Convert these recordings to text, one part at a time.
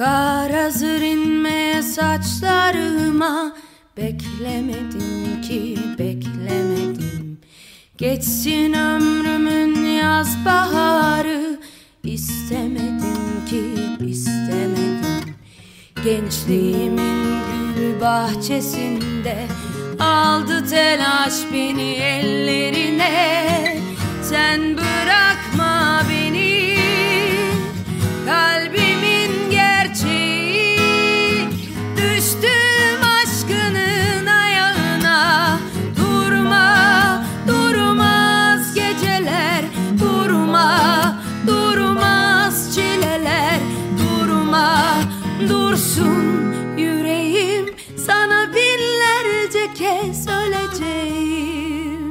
Kar hazır inmeye saçlarıma. Beklemedim ki beklemedim. Geçsin ömrümün yaz baharı. İstemedim ki istemedim. Gençliğimin gül bahçesinde Aldı telaş beni ellerine dursun yüreğim Sana binlerce kez öleceğim.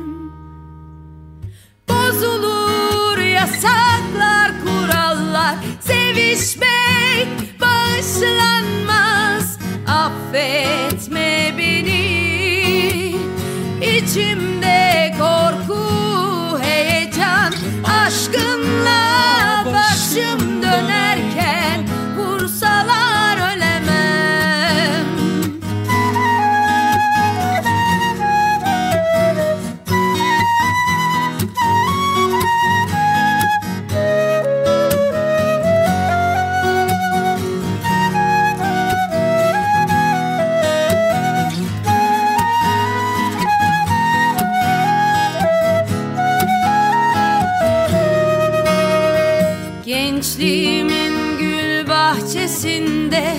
Bozulur yasaklar, kurallar Sevişmek bağışlanmaz. Affetme beni İçimde Gençliğimin gül bahçesinde